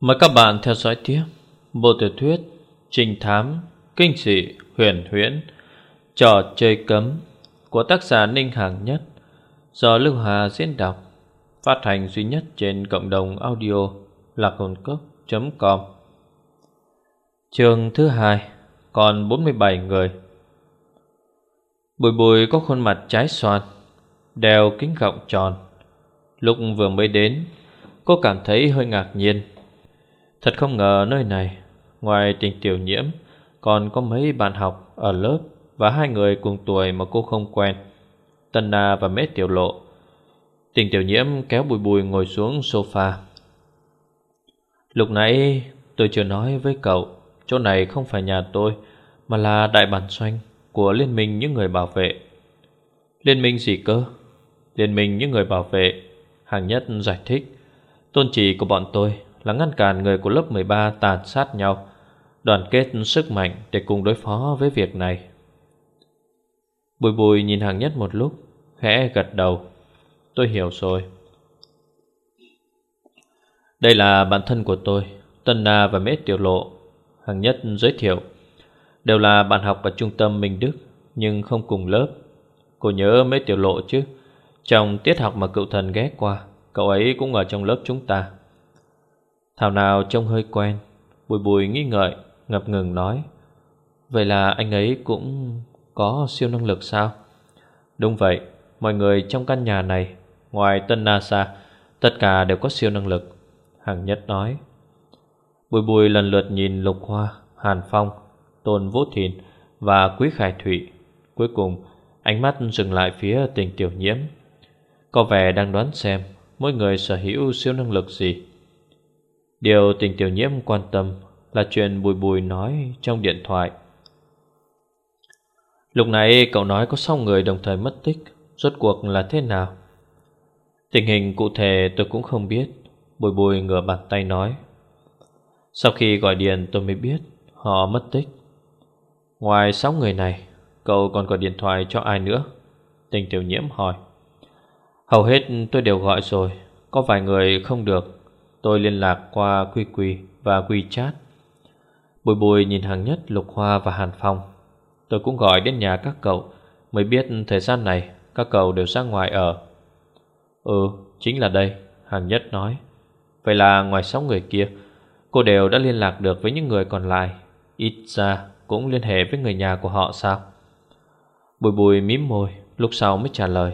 Mời các bạn theo dõi tiếp Bộ tiểu thuyết Trinh thám Kinh dị huyền huyễn Trò chơi cấm Của tác giả Ninh Hàng Nhất Do Lưu Hà diễn đọc, Phát hành duy nhất trên cộng đồng audio Lạc hồn cốc.com Trường thứ hai, Còn 47 người. Bùi bùi có khuôn mặt trái xoan, Đeo kính gọng tròn. Lúc vừa mới đến, Cô cảm thấy hơi ngạc nhiên. Thật không ngờ nơi này, Ngoài tình tiểu nhiễm, Còn có mấy bạn học ở lớp Và hai người cùng tuổi mà cô không quen Tân Na và Mết Tiểu Lộ. Tình tiểu nhiễm kéo bùi bùi ngồi xuống sofa. Lúc nãy tôi chưa nói với cậu, Chỗ này không phải nhà tôi, Mà là đại bản doanh Của Liên minh những người bảo vệ. Liên minh gì cơ? Liên minh những người bảo vệ Hàng nhất giải thích, Tôn chỉ của bọn tôi là ngăn cản người của lớp 13 tàn sát nhau, đoàn kết sức mạnh để cùng đối phó với việc này. Bùi bùi nhìn hàng nhất một lúc, khẽ gật đầu. Tôi hiểu rồi. Đây là bạn thân của tôi, Tân Na và Mết Tiểu Lộ. Hàng nhất giới thiệu. Đều là bạn học ở trung tâm Minh Đức, nhưng không cùng lớp. Cô nhớ Mết Tiểu Lộ chứ? Trong tiết học mà cựu thần ghé qua, cậu ấy cũng ở trong lớp chúng ta. Thảo nào trông hơi quen. Bùi bùi nghi ngợi, Ngập ngừng nói. Vậy là anh ấy cũng có siêu năng lực sao? Đúng vậy, Mọi người trong căn nhà này, Ngoài Tân NASA, Tất cả đều có siêu năng lực, Hằng Nhất nói. Bùi bùi lần lượt nhìn Lục Hoa, Hàn Phong, Tôn Vũ Thìn Và Quý Khải Thụy. Cuối cùng, ánh mắt dừng lại phía tình tiểu nhiễm. Có vẻ đang đoán xem Mỗi người sở hữu siêu năng lực gì. Điều tình tiểu nhiễm quan tâm là chuyện Bùi Bùi nói trong điện thoại. Lúc này cậu nói có 6 người đồng thời mất tích, rốt cuộc là thế nào? Tình hình cụ thể tôi cũng không biết, Bùi Bùi ngửa bàn tay nói. Sau khi gọi điện tôi mới biết họ mất tích. Ngoài 6 người này, cậu còn gọi điện thoại cho ai nữa? Tình tiểu nhiễm hỏi. Hầu hết tôi đều gọi rồi, có vài người không được Tôi liên lạc qua Quy Quy và Quy Chat Bùi bùi nhìn hàng nhất Lục Hoa và Hàn Phong. Tôi cũng gọi đến nhà các cậu, Mới biết thời gian này Các cậu đều ra ngoài ở. Ừ chính là đây, Hàng nhất nói. Vậy là ngoài sáu người kia, Cô đều đã liên lạc được với những người còn lại. Ít ra cũng liên hệ với người nhà của họ sao? Bùi bùi mím môi, Lúc sau mới trả lời.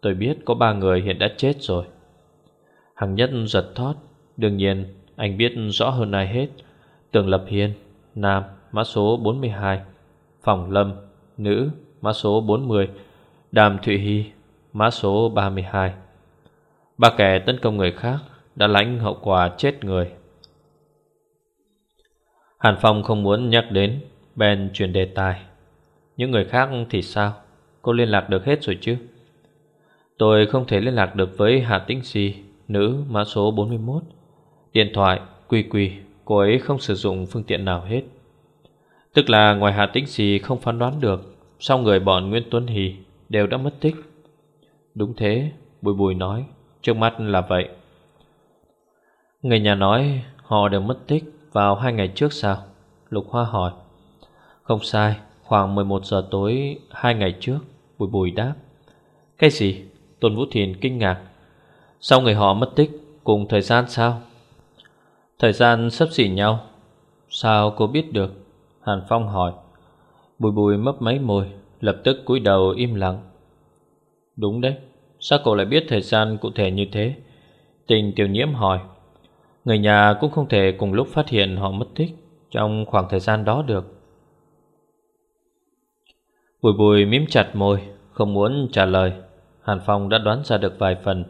Tôi biết có ba người hiện đã chết rồi. Hằng nhất giật thót. Đương nhiên, anh biết rõ hơn ai hết. Tường Lập Hiên, Nam, mã số 42 Phòng Lâm, Nữ, mã số 40 Đàm Thụy Hy, mã số 32 Ba kẻ tấn công người khác Đã lãnh hậu quả chết người. Hàn Phong không muốn nhắc đến Ben chuyển đề tài. Những người khác thì sao? Cô liên lạc được hết rồi chứ? Tôi không thể liên lạc được với hà Tĩnh Si. Nữ mã số 41 Điện thoại, quy quy Cô ấy không sử dụng phương tiện nào hết. Tức là ngoài Hà Tĩnh gì không phán đoán được Sau người bọn Nguyễn Tuấn Hì Đều đã mất tích? Đúng thế, Bùi Bùi nói Trước mắt là vậy. Người nhà nói họ đều mất tích Vào hai ngày trước sao? Lục Hoa hỏi. Không sai, khoảng 11 giờ tối Hai ngày trước Bùi Bùi đáp. Cái gì? Tôn Vũ Thiền kinh ngạc. Sao người họ mất tích, cùng thời gian sao? Thời gian sắp xỉ nhau. Sao cô biết được? Hàn Phong hỏi. Bùi bùi mấp máy môi, Lập tức cúi đầu im lặng. Đúng đấy, Sao cậu lại biết thời gian cụ thể như thế? Tình tiểu nhiễm hỏi. Người nhà cũng không thể cùng lúc phát hiện họ mất tích Trong khoảng thời gian đó được. Bùi bùi mím chặt môi, Không muốn trả lời. Hàn Phong đã đoán ra được vài phần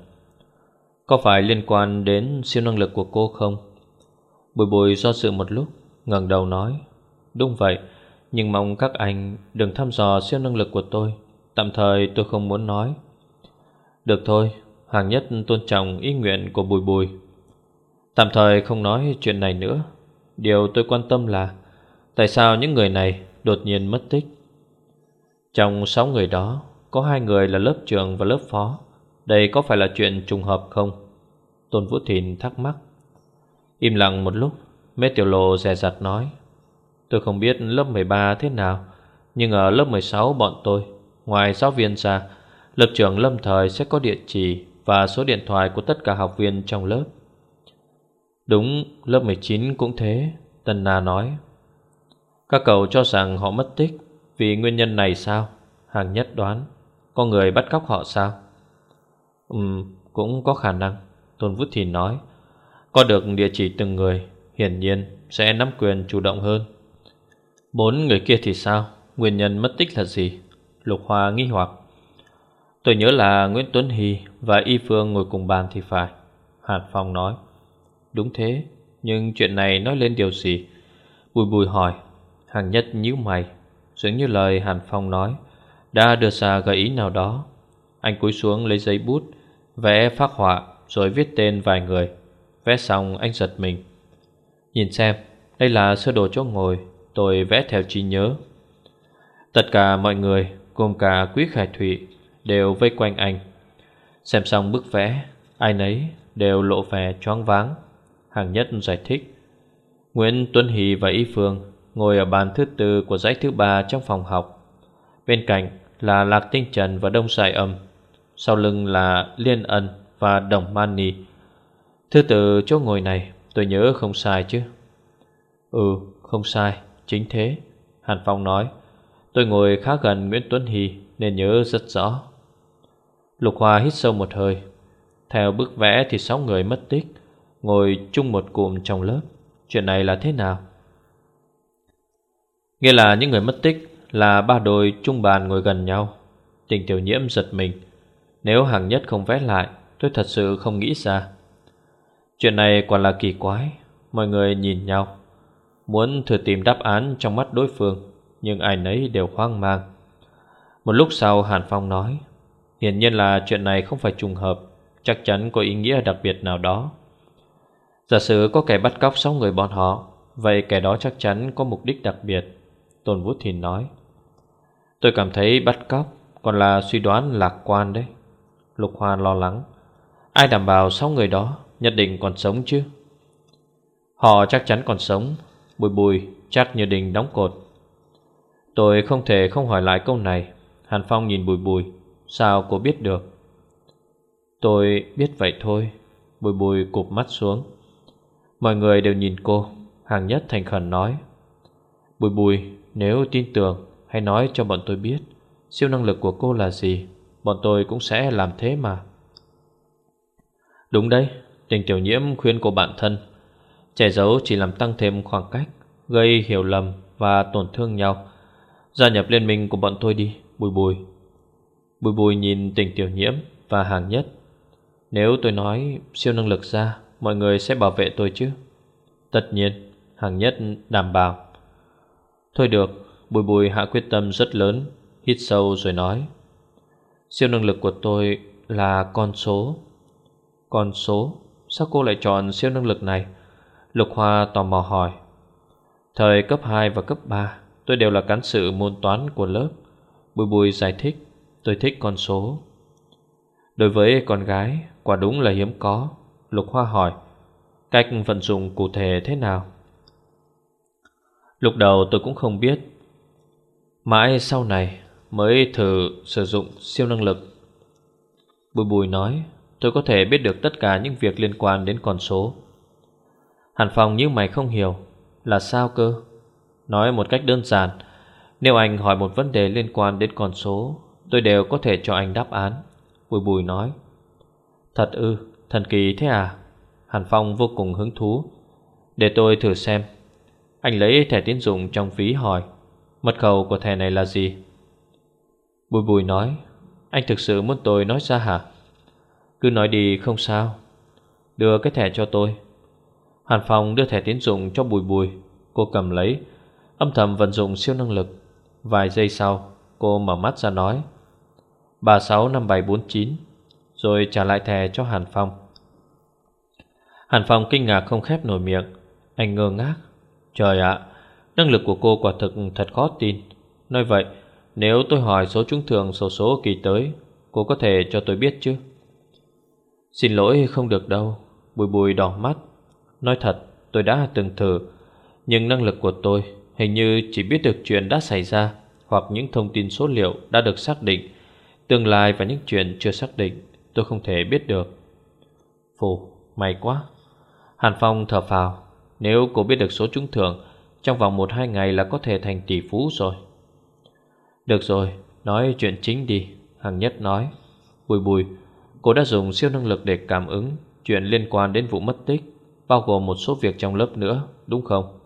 có phải liên quan đến siêu năng lực của cô không? Bùi bùi do sự một lúc, ngẩng đầu nói, Đúng vậy, Nhưng mong các anh đừng thăm dò siêu năng lực của tôi. Tạm thời tôi không muốn nói. Được thôi, Hàng nhất tôn trọng ý nguyện của bùi bùi. Tạm thời không nói chuyện này nữa. Điều tôi quan tâm là, Tại sao những người này đột nhiên mất tích? Trong sáu người đó, Có hai người là lớp trưởng và lớp phó đây có phải là chuyện trùng hợp không? Tôn Vũ Thìn thắc mắc. Im lặng một lúc Mê tiểu lộ dè dặt nói. Tôi không biết lớp 13 thế nào, Nhưng ở lớp 16 bọn tôi, Ngoài giáo viên ra Lớp trưởng lâm thời sẽ có địa chỉ Và số điện thoại của tất cả học viên trong lớp. Đúng, lớp 19 cũng thế, Tân Na nói. Các cậu cho rằng họ mất tích Vì nguyên nhân này sao? Hàng nhất đoán. Có người bắt cóc họ sao? Ừ, cũng có khả năng. Tôn Vũ Thìn nói Có được địa chỉ từng người Hiển nhiên sẽ nắm quyền chủ động hơn. Bốn người kia thì sao? Nguyên nhân mất tích là gì? Lục Hoa nghi hoặc. Tôi nhớ là Nguyễn Tuấn Hy Và Y Phương ngồi cùng bàn thì phải Hàn Phong nói. Đúng thế Nhưng chuyện này nói lên điều gì? Bùi bùi hỏi Hàng nhất nhíu mày Dường như lời Hàn Phong nói Đã đưa ra gợi ý nào đó. Anh cúi xuống lấy giấy bút Vẽ phác họa rồi viết tên vài người. Vẽ xong, anh giật mình. Nhìn xem, Đây là sơ đồ chỗ ngồi, Tôi vẽ theo trí nhớ. Tất cả mọi người, Gồm cả Quý Khải Thụy, Đều vây quanh anh. Xem xong bức vẽ, Ai nấy đều lộ vẻ choáng váng. Hàng nhất giải thích, Nguyễn Tuấn Hỷ và Y Phương Ngồi ở bàn thứ tư của dãy thứ ba trong phòng học. Bên cạnh là Lạc Tinh Trần và Đông Sài Âm. Sau lưng là Liên Ân và Đồng Mani Thứ tự chỗ ngồi này, tôi nhớ không sai chứ? Ừ không sai, Chính thế, Hàn Phong nói. Tôi ngồi khá gần Nguyễn Tuấn Hy, Nên nhớ rất rõ. Lục Hoa hít sâu một hơi. Theo bức vẽ thì sáu người mất tích, Ngồi chung một cụm trong lớp. Chuyện này là thế nào? Nghĩa là những người mất tích Là ba đôi chung bàn ngồi gần nhau. Tình tiểu nhiễm giật mình. Nếu hàng nhất không vẽ lại, Tôi thật sự không nghĩ ra. Chuyện này quả là kỳ quái, Mọi người nhìn nhau. Muốn thử tìm đáp án trong mắt đối phương, Nhưng ai nấy đều hoang mang. Một lúc sau, Hàn Phong nói, Hiển nhiên là chuyện này không phải trùng hợp, Chắc chắn có ý nghĩa đặc biệt nào đó. Giả sử có kẻ bắt cóc sáu người bọn họ, Vậy kẻ đó chắc chắn có mục đích đặc biệt. Tôn Vũ Thìn nói, Tôi cảm thấy bắt cóc Còn là suy đoán lạc quan đấy. Lục Hoa lo lắng. Ai đảm bảo sau người đó Nhất định còn sống chứ? Họ chắc chắn còn sống. Bùi bùi, chắc như đình đóng cột. Tôi không thể không hỏi lại câu này. Hàn Phong nhìn bùi bùi. Sao cô biết được? Tôi biết vậy thôi. Bùi bùi cụp mắt xuống. Mọi người đều nhìn cô. Hàng nhất thành khẩn nói. Bùi bùi, nếu tin tưởng, Hãy nói cho bọn tôi biết. Siêu năng lực của cô là gì? Bọn tôi cũng sẽ làm thế mà. Đúng đấy, Tình tiểu nhiễm khuyên cô bạn thân. Che giấu chỉ làm tăng thêm khoảng cách, Gây hiểu lầm và tổn thương nhau. Gia nhập liên minh của bọn tôi đi, Bùi bùi. Bùi bùi nhìn tình tiểu nhiễm và hàng nhất. Nếu tôi nói siêu năng lực ra, Mọi người sẽ bảo vệ tôi chứ? Tất nhiên, Hàng nhất đảm bảo. Thôi được, Bùi bùi hạ quyết tâm rất lớn, Hít sâu rồi nói. Siêu năng lực của tôi là con số. Con số? Sao cô lại chọn siêu năng lực này? Lục Hoa tò mò hỏi. Thời cấp 2 và cấp 3 Tôi đều là cán sự môn toán của lớp. Bùi bùi giải thích, Tôi thích con số. Đối với con gái, Quả đúng là hiếm có. Lục Hoa hỏi, Cách vận dụng cụ thể thế nào? Lúc đầu tôi cũng không biết. Mãi sau này Mới thử sử dụng siêu năng lực. Bùi bùi nói Tôi có thể biết được tất cả những việc liên quan đến con số. Hàn Phong như mày không hiểu Là sao cơ? Nói một cách đơn giản Nếu anh hỏi một vấn đề liên quan đến con số Tôi đều có thể cho anh đáp án. Bùi bùi nói Thật ư, thần kỳ thế à? Hàn Phong vô cùng hứng thú Để tôi thử xem. Anh lấy thẻ tín dụng trong ví hỏi Mật khẩu của thẻ này là gì? Bùi bùi nói, Anh thực sự muốn tôi nói ra hả? Cứ nói đi không sao. Đưa cái thẻ cho tôi. Hàn Phong đưa thẻ tín dụng cho bùi bùi. Cô cầm lấy, Âm thầm vận dụng siêu năng lực. Vài giây sau, cô mở mắt ra nói 365749 Rồi trả lại thẻ cho Hàn Phong. Hàn Phong kinh ngạc không khép nổi miệng. Anh ngơ ngác. Trời ạ, Năng lực của cô quả thực thật khó tin. Nói vậy nếu tôi hỏi số trúng thường số số kỳ tới Cô có thể cho tôi biết chứ? Xin lỗi không được đâu. Bùi bùi đỏ mắt. Nói thật tôi đã từng thử Nhưng năng lực của tôi hình như chỉ biết được chuyện đã xảy ra Hoặc những thông tin số liệu đã được xác định. Tương lai và những chuyện chưa xác định Tôi không thể biết được. Phù, may quá. Hàn Phong thở phào. Nếu cô biết được số trúng thưởng Trong vòng 1-2 ngày là có thể thành tỷ phú rồi. Được rồi, nói chuyện chính đi. Hằng Nhất nói. Bùi bùi, cô đã dùng siêu năng lực để cảm ứng Chuyện liên quan đến vụ mất tích Bao gồm một số việc trong lớp nữa, đúng không?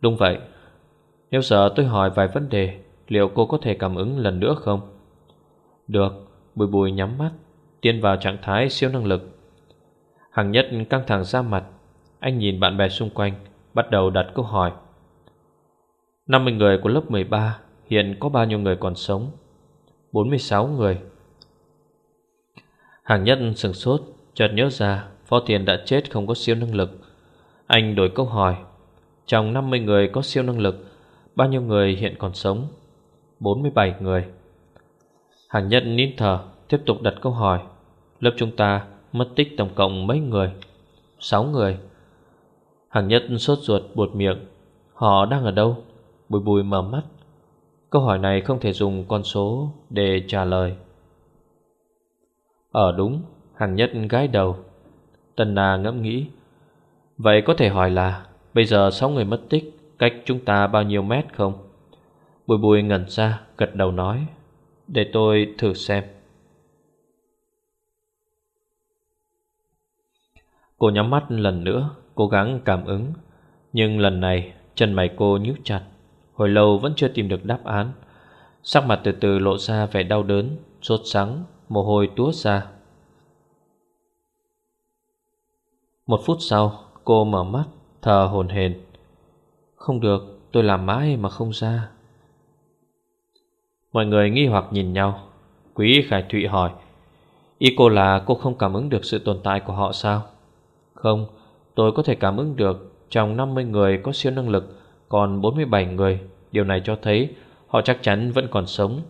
Đúng vậy. Nếu giờ tôi hỏi vài vấn đề Liệu cô có thể cảm ứng lần nữa không? Được, bùi bùi nhắm mắt Tiến vào trạng thái siêu năng lực. Hằng nhất căng thẳng ra mặt. Anh nhìn bạn bè xung quanh Bắt đầu đặt câu hỏi. 50 người của lớp 13 Hiện có bao nhiêu người còn sống? 46 người. Hàng nhất sừng sốt, Chợt nhớ ra, Phó Tiền đã chết không có siêu năng lực. Anh đổi câu hỏi, Trong 50 người có siêu năng lực, Bao nhiêu người hiện còn sống? 47 người. Hàng nhất nín thở, Tiếp tục đặt câu hỏi, Lớp chúng ta mất tích tổng cộng mấy người? 6 người. Hàng nhất sốt ruột buột miệng, Họ đang ở đâu? Bùi bùi mở mắt. Câu hỏi này không thể dùng con số để trả lời. Ở đúng Hàng nhất gái đầu. Tần Na ngẫm nghĩ, Vậy có thể hỏi là Bây giờ 6 người mất tích, Cách chúng ta bao nhiêu mét không? Bùi bùi ngẩn ra, gật đầu nói, Để tôi thử xem. Cô nhắm mắt lần nữa, Cố gắng cảm ứng, Nhưng lần này chân mày cô nhíu chặt. Hồi lâu vẫn chưa tìm được đáp án. Sắc mặt từ từ lộ ra vẻ đau đớn, Sốt sắng, Mồ hôi túa ra. Một phút sau, Cô mở mắt, Thở hồn hền Không được, tôi làm mãi mà không ra. Mọi người nghi hoặc nhìn nhau. Quý Khải Thụy hỏi, Ý cô là cô không cảm ứng được sự tồn tại của họ sao? Không, Tôi có thể cảm ứng được Trong 50 người có siêu năng lực còn 47 người. Điều này cho thấy Họ chắc chắn vẫn còn sống.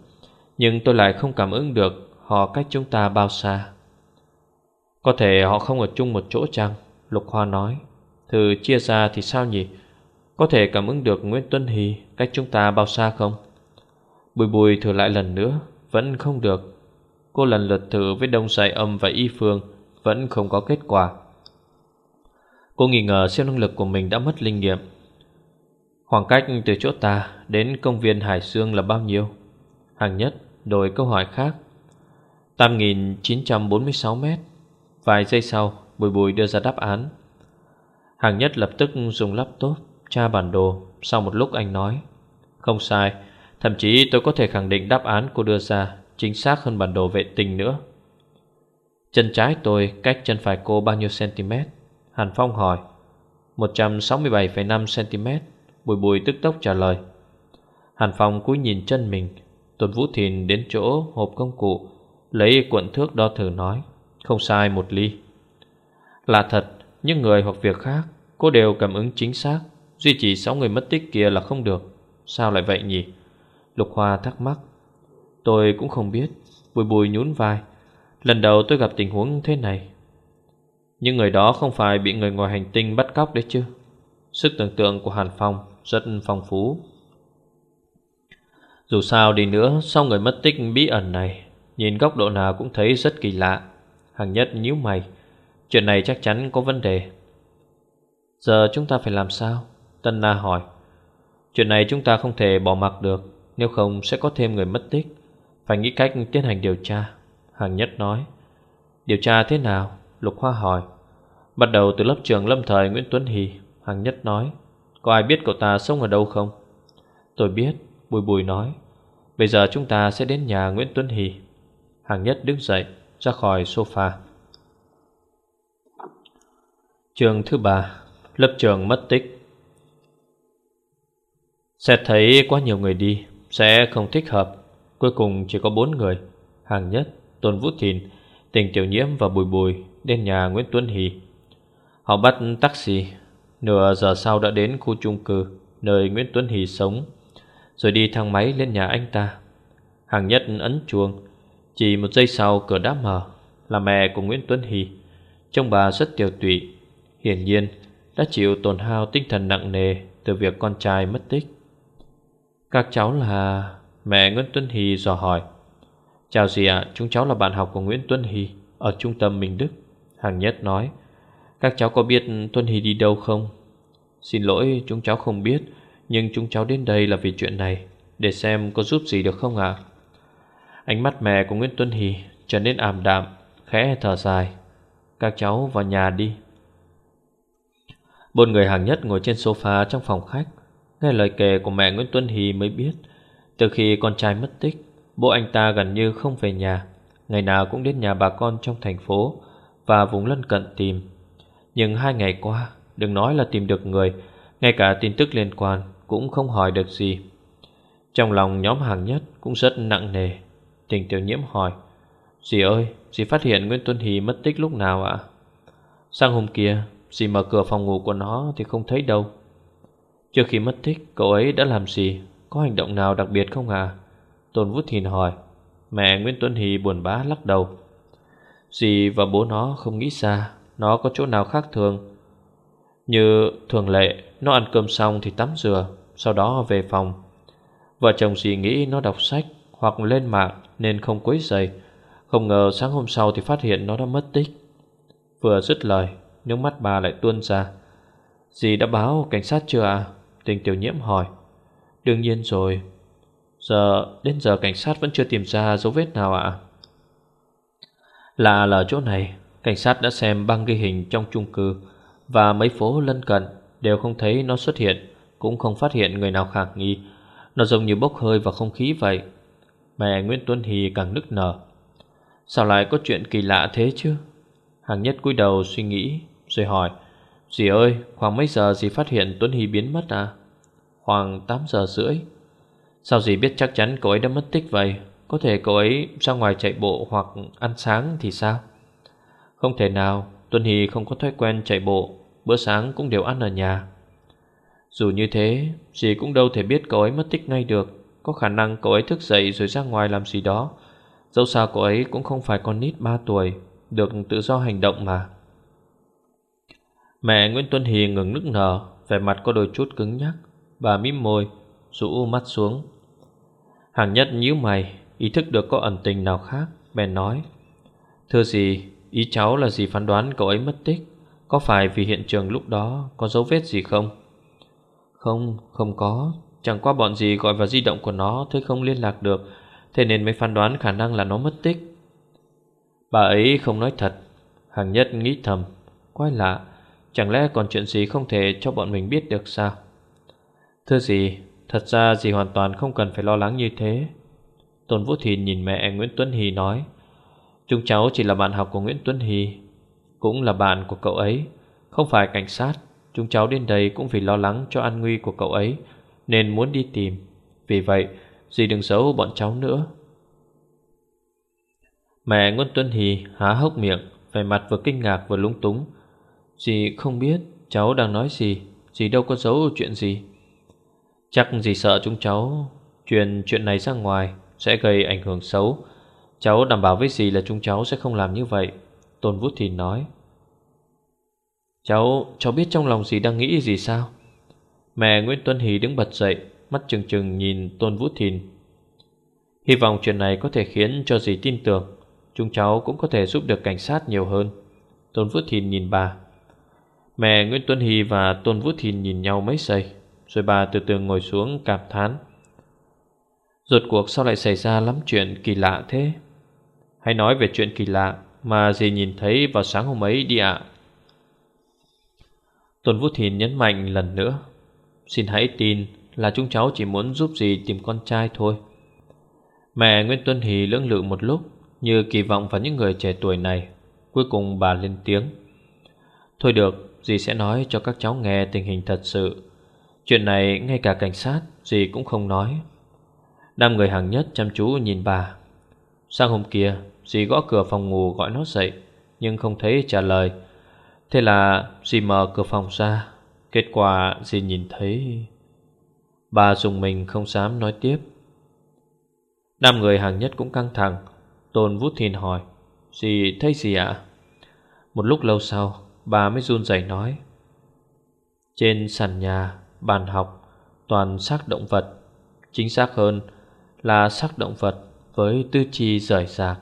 Nhưng tôi lại không cảm ứng được Họ cách chúng ta bao xa. Có thể họ không ở chung một chỗ chăng? Lục Hoa nói. Thử chia ra thì sao nhỉ? Có thể cảm ứng được Nguyễn Tuân Hì Cách chúng ta bao xa không? Bùi bùi thử lại lần nữa, Vẫn không được. Cô lần lượt thử với Đông Sài Âm và Y Phương, Vẫn không có kết quả. Cô nghi ngờ siêu năng lực của mình đã mất linh nghiệm. Khoảng cách từ chỗ ta đến công viên Hải Sương là bao nhiêu? Hàng nhất đổi câu hỏi khác. 8.946 mét. Vài giây sau Bùi bùi đưa ra đáp án. Hàng nhất lập tức dùng laptop Tra bản đồ Sau một lúc anh nói. Không sai Thậm chí tôi có thể khẳng định đáp án cô đưa ra Chính xác hơn bản đồ vệ tinh nữa. Chân trái tôi cách chân phải cô bao nhiêu cm Hàn Phong hỏi. 167,5 cm Bùi bùi tức tốc trả lời. Hàn Phong cúi nhìn chân mình. Tôn Vũ Thìn đến chỗ hộp công cụ, Lấy cuộn thước đo thử nói, Không sai một ly. Là thật Nhưng người hoặc việc khác, Cô đều cảm ứng chính xác, Duy trì 6 người mất tích kia là không được. Sao lại vậy nhỉ? Lục Hoa thắc mắc. Tôi cũng không biết. Bùi bùi nhún vai. Lần đầu tôi gặp tình huống thế này. Những người đó không phải bị người ngoài hành tinh bắt cóc đấy chứ? Sức tưởng tượng của Hàn Phong rất phong phú. Dù sao đi nữa, Sau người mất tích bí ẩn này, Nhìn góc độ nào cũng thấy rất kỳ lạ. Hàng nhất nhíu mày, Chuyện này chắc chắn có vấn đề. Giờ chúng ta phải làm sao? Tân Na hỏi. Chuyện này chúng ta không thể bỏ mặc được, Nếu không sẽ có thêm người mất tích. Phải nghĩ cách tiến hành điều tra Hàng nhất nói. Điều tra thế nào? Lục Hoa hỏi. Bắt đầu từ lớp trường lâm thời Nguyễn Tuấn Hì Hàng nhất nói. Có ai biết cậu ta sống ở đâu không? Tôi biết Bùi bùi nói. Bây giờ chúng ta sẽ đến nhà Nguyễn Tuấn Hì Hàng nhất đứng dậy Ra khỏi sofa. Trường thứ ba Lớp trường mất tích. Sẽ thấy quá nhiều người đi Sẽ không thích hợp. Cuối cùng chỉ có bốn người Hàng nhất, Tôn Vũ Thìn Tình Tiểu Nhiễm và Bùi Bùi Đến nhà Nguyễn Tuấn Hì Họ bắt taxi Nửa giờ sau đã đến khu chung cư, Nơi Nguyễn Tuấn Hì sống, Rồi đi thang máy lên nhà anh ta. Hàng nhất ấn chuông. Chỉ một giây sau, cửa đã mở, Là mẹ của Nguyễn Tuấn Hì Trông bà rất tiểu tụy. Hiển nhiên, Đã chịu tổn hao tinh thần nặng nề Từ việc con trai mất tích. Các cháu là Mẹ Nguyễn Tuấn Hì dò hỏi. Chào dì ạ, Chúng cháu là bạn học của Nguyễn Tuấn Hì Ở trung tâm Minh Đức. Hàng Nhất nói. Các cháu có biết tuân Hy đi đâu không? Xin lỗi, chúng cháu không biết, Nhưng chúng cháu đến đây là vì chuyện này, Để xem có giúp gì được không ạ? Ánh mắt mẹ của Nguyễn tuân Hy Trở nên ảm đạm, Khẽ thở dài. Các cháu vào nhà đi. Bốn người hàng nhất ngồi trên sofa trong phòng khách, Nghe lời kể của mẹ Nguyễn tuân Hy mới biết, Từ khi con trai mất tích, Bố anh ta gần như không về nhà. Ngày nào cũng đến nhà bà con trong thành phố Và vùng lân cận tìm. Nhưng hai ngày qua Đừng nói là tìm được người Ngay cả tin tức liên quan Cũng không hỏi được gì Trong lòng nhóm hàng nhất cũng rất nặng nề Tình tiểu nhiễm hỏi Dì ơi, dì phát hiện Nguyễn Tuấn Hì mất tích lúc nào ạ? Sang hôm kia, dì mở cửa phòng ngủ của nó thì không thấy đâu Trước khi mất tích, cậu ấy đã làm gì? Có hành động nào đặc biệt không à? Tôn Vũ Thìn hỏi Mẹ Nguyễn Tuấn Hì buồn bã lắc đầu Dì và bố nó không nghĩ xa nó có chỗ nào khác thường? Như thường lệ, Nó ăn cơm xong thì tắm rửa, Sau đó về phòng. Vợ chồng dì nghĩ nó đọc sách Hoặc lên mạng nên không quấy rầy. Không ngờ sáng hôm sau thì phát hiện nó đã mất tích. Vừa dứt lời, Nước mắt bà lại tuôn ra. Dì đã báo cảnh sát chưa à Tình tiểu nhiễm hỏi. Đương nhiên rồi. Giờ, đến giờ cảnh sát vẫn chưa tìm ra dấu vết nào ạ? Lạ là chỗ này. Cảnh sát đã xem băng ghi hình trong chung cư Và mấy phố lân cận Đều không thấy nó xuất hiện, Cũng không phát hiện người nào khả nghi. Nó giống như bốc hơi vào không khí vậy. Mẹ Nguyễn Tuấn Hì càng nức nở. Sao lại có chuyện kỳ lạ thế chứ? Hàng nhất cúi đầu suy nghĩ, Rồi hỏi, Dì ơi, khoảng mấy giờ dì phát hiện Tuấn Hy biến mất à? Khoảng 8 giờ rưỡi. Sao dì biết chắc chắn cậu ấy đã mất tích vậy? Có thể cậu ấy ra ngoài chạy bộ hoặc ăn sáng thì sao? Không thể nào Tuân Hy không có thói quen chạy bộ, Bữa sáng cũng đều ăn ở nhà. Dù như thế, Dì cũng đâu thể biết cậu ấy mất tích ngay được, Có khả năng cậu ấy thức dậy rồi ra ngoài làm gì đó. Dẫu sao cậu ấy cũng không phải con nít 3 tuổi, Được tự do hành động mà. Mẹ Nguyễn Tuân Hì ngừng nức nở, Vẻ mặt có đôi chút cứng nhắc. Bà mím môi, Rũ mắt xuống. Hàng nhất nhíu mày, Ý thức được có ẩn tình nào khác mẹ nói, Thưa gì Ý cháu là gì phán đoán cậu ấy mất tích? Có phải vì hiện trường lúc đó Có dấu vết gì không? Không không có. Chẳng qua bọn gì gọi vào di động của nó Thế không liên lạc được, Thế nên mới phán đoán khả năng là nó mất tích. Bà ấy không nói thật. Hàng nhất nghĩ thầm. Quái lạ, Chẳng lẽ còn chuyện gì không thể cho bọn mình biết được sao? Thưa gì Thật ra dì hoàn toàn không cần phải lo lắng như thế. Tôn Vũ Thìn nhìn mẹ Nguyễn Tuấn Hì nói. Chúng cháu chỉ là bạn học của Nguyễn Tuấn Hì Cũng là bạn của cậu ấy. Không phải cảnh sát, Chúng cháu đến đây cũng vì lo lắng cho an nguy của cậu ấy, Nên muốn đi tìm. Vì vậy, dì đừng giấu bọn cháu nữa. Mẹ Nguyễn Tuấn Hì há hốc miệng, Vẻ mặt vừa kinh ngạc vừa lúng túng. Dì không biết cháu đang nói gì, Dì đâu có giấu chuyện gì. Chắc dì sợ chúng cháu Truyền chuyện này ra ngoài, Sẽ gây ảnh hưởng xấu. Cháu đảm bảo với dì là chúng cháu sẽ không làm như vậy. Tôn Vũ Thìn nói. Cháu, cháu biết trong lòng dì đang nghĩ gì sao? Mẹ Nguyễn Tuấn Hì đứng bật dậy Mắt trừng trừng nhìn Tôn Vũ Thìn. Hy vọng chuyện này có thể khiến cho dì tin tưởng Chúng cháu cũng có thể giúp được cảnh sát nhiều hơn. Tôn Vũ Thìn nhìn bà. Mẹ Nguyễn Tuấn Hì và Tôn Vũ Thìn nhìn nhau mấy giây rồi bà từ từ ngồi xuống cảm thán. Rột cuộc sao lại xảy ra lắm chuyện kỳ lạ thế? Hãy nói về chuyện kỳ lạ Mà dì nhìn thấy vào sáng hôm ấy đi ạ. Tôn Vũ Thìn nhấn mạnh lần nữa Xin hãy tin là chúng cháu chỉ muốn giúp dì tìm con trai thôi. Mẹ Nguyễn Tuân Hì lưỡng lự một lúc Như kỳ vọng vào những người trẻ tuổi này. Cuối cùng bà lên tiếng Thôi được, dì sẽ nói cho các cháu nghe tình hình thật sự. Chuyện này ngay cả cảnh sát dì cũng không nói. Năm người hàng nhất chăm chú nhìn bà. Sang hôm kia Dì gõ cửa phòng ngủ gọi nó dậy Nhưng không thấy trả lời. Thế là dì mở cửa phòng ra Kết quả dì nhìn thấy Bà dùng mình không dám nói tiếp. Năm người hàng nhất cũng căng thẳng Tôn Vút Thìn hỏi Dì thấy gì ạ? Một lúc lâu sau Bà mới run rẩy nói Trên sàn nhà, bàn học Toàn xác động vật. Chính xác hơn là xác động vật với tư chi rời rạc.